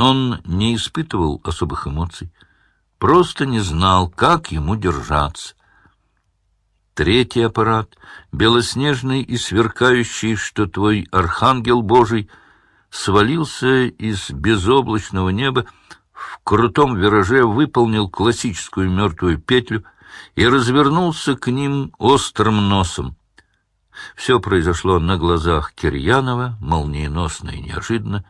Он не испытывал особых эмоций, просто не знал, как ему держаться. Третий аппарат, белоснежный и сверкающий, что твой архангел Божий, свалился из безоблачного неба, в крутом вираже выполнил классическую мертвую петлю и развернулся к ним острым носом. Все произошло на глазах Кирьянова, молниеносно и неожиданно,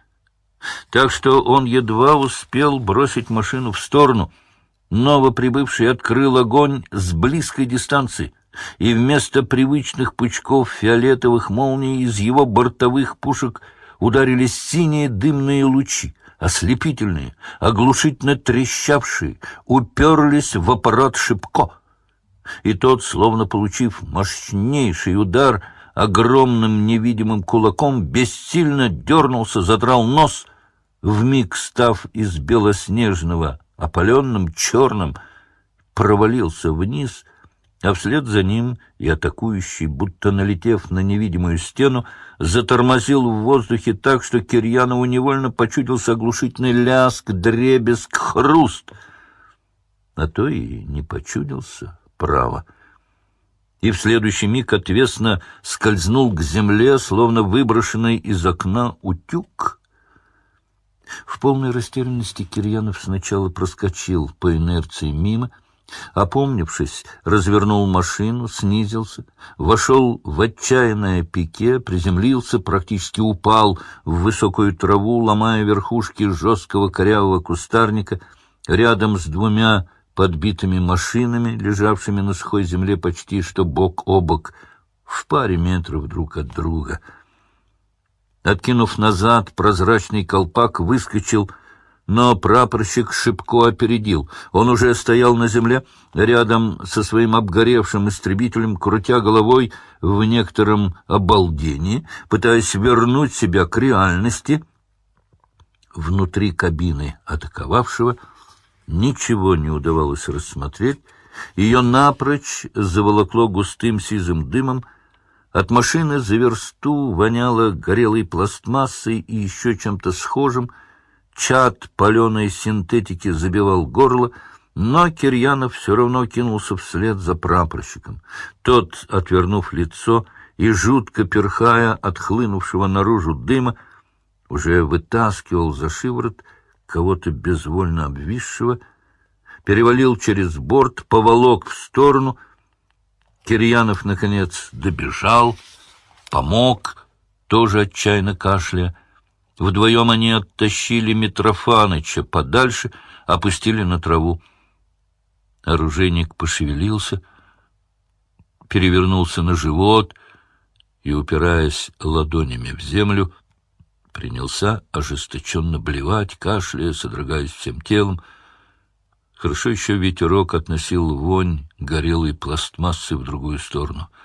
так что он едва успел бросить машину в сторону. Новоприбывший открыл огонь с близкой дистанции, и вместо привычных пучков фиолетовых молний из его бортовых пушек ударились синие дымные лучи, ослепительные, оглушительно трещавшие, уперлись в аппарат Шипко. И тот, словно получив мощнейший удар, огромным невидимым кулаком бессильно дернулся, задрал нос, вмиг став из белоснежного, опаленным черным, провалился вниз — а вслед за ним и атакующий, будто налетев на невидимую стену, затормозил в воздухе так, что Кирьянову невольно почудился оглушительный ляск, дребезг, хруст. А то и не почудился, право. И в следующий миг отвесно скользнул к земле, словно выброшенный из окна утюг. В полной растерянности Кирьянов сначала проскочил по инерции мимо, Опомнившись, развернул машину, снизился, вошел в отчаянное пике, приземлился, практически упал в высокую траву, ломая верхушки жесткого корявого кустарника, рядом с двумя подбитыми машинами, лежавшими на сухой земле почти что бок о бок, в паре метров друг от друга. Откинув назад, прозрачный колпак выскочил но прапорщик Шипко опередил. Он уже стоял на земле, рядом со своим обгоревшим истребителем, крутя головой в некотором обалдении, пытаясь вернуть себя к реальности. Внутри кабины атаковавшего ничего не удавалось рассмотреть. Ее напрочь заволокло густым сизым дымом, от машины за версту воняло горелой пластмассой и еще чем-то схожим — Чад паленой синтетики забивал горло, но Кирьянов все равно кинулся вслед за прапорщиком. Тот, отвернув лицо и жутко перхая от хлынувшего наружу дыма, уже вытаскивал за шиворот кого-то безвольно обвисшего, перевалил через борт, поволок в сторону. Кирьянов, наконец, добежал, помог, тоже отчаянно кашляя. Вдвоем они оттащили Митрофаныча подальше, опустили на траву. Оружейник пошевелился, перевернулся на живот и, упираясь ладонями в землю, принялся ожесточенно блевать, кашляя, содрогаясь всем телом. Хорошо еще ветерок относил вонь горелой пластмассы в другую сторону —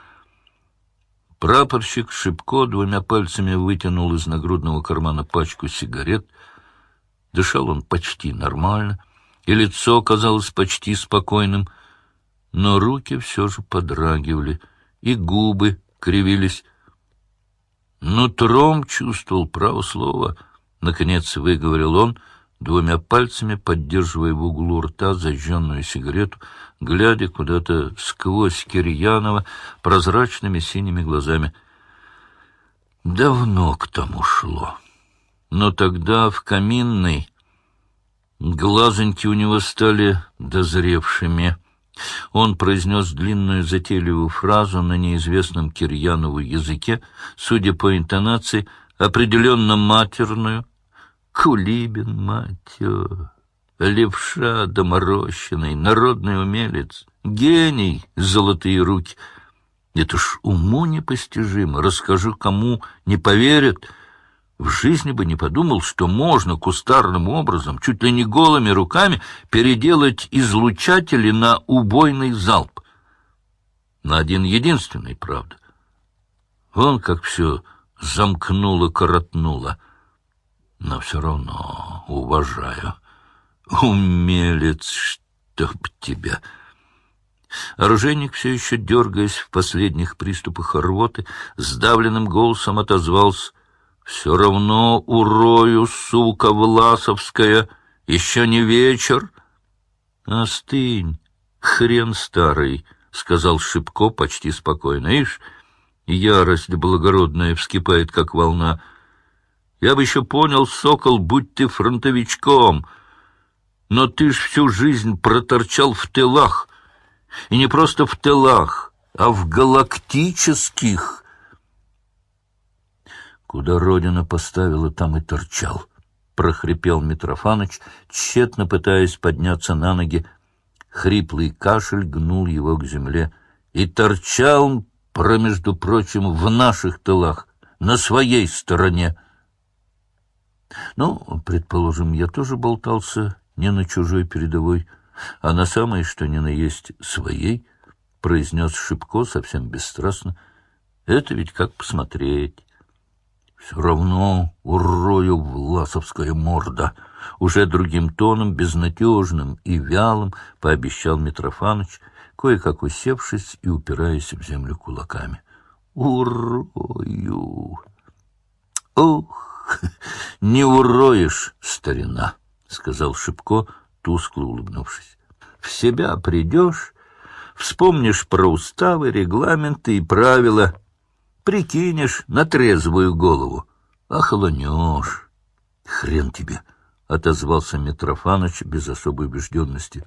Прапорщик Шипко двумя пальцами вытянул из нагрудного кармана пачку сигарет. Дышал он почти нормально, и лицо казалось почти спокойным, но руки все же подрагивали, и губы кривились. Нутром чувствовал право слова. Наконец выговорил он — двумя пальцами поддерживая в углу рта зажженную сигарету, глядя куда-то сквозь Кирьянова прозрачными синими глазами. Давно к тому шло. Но тогда в каминной глазоньки у него стали дозревшими. Он произнес длинную затейливую фразу на неизвестном Кирьянову языке, судя по интонации, определенно матерную — Кулибин, мать его, левша доморощенный, народный умелец, гений, золотые руки. Это ж уму непостижимо, расскажу кому, не поверят. В жизни бы не подумал, что можно кустарным образом, чуть ли не голыми руками, переделать излучатели на убойный залп. На один единственный, правда. Вон как все замкнуло-коротнуло но все равно уважаю. Умелец, чтоб тебя!» Оружейник, все еще дергаясь в последних приступах рвоты, сдавленным голосом отозвался. Все равно урою, сука Власовская, еще не вечер. Остынь, хрен старый, — сказал Шипко почти спокойно. Ишь, ярость благородная вскипает, как волна. Я бы еще понял, сокол, будь ты фронтовичком, но ты ж всю жизнь проторчал в тылах, и не просто в тылах, а в галактических. Куда Родина поставила, там и торчал, — прохрипел Митрофаныч, тщетно пытаясь подняться на ноги. Хриплый кашель гнул его к земле. И торчал, промежду прочим, в наших тылах, на своей стороне. Ну, предположим, я тоже болтался не на чужой передовой, а на самой, что ни на есть, своей, — произнес Шибко совсем бесстрастно. Это ведь как посмотреть. Все равно урою власовская морда. Уже другим тоном, безнадежным и вялым, пообещал Митрофаныч, кое-как усевшись и упираясь в землю кулаками. Урою! Ох, не уроешь, старина! — сказал Шипко, тускло улыбнувшись. — В себя придешь, вспомнишь про уставы, регламенты и правила, прикинешь на трезвую голову, охолонешь. — Хрен тебе! — отозвался Митрофаныч без особой убежденности.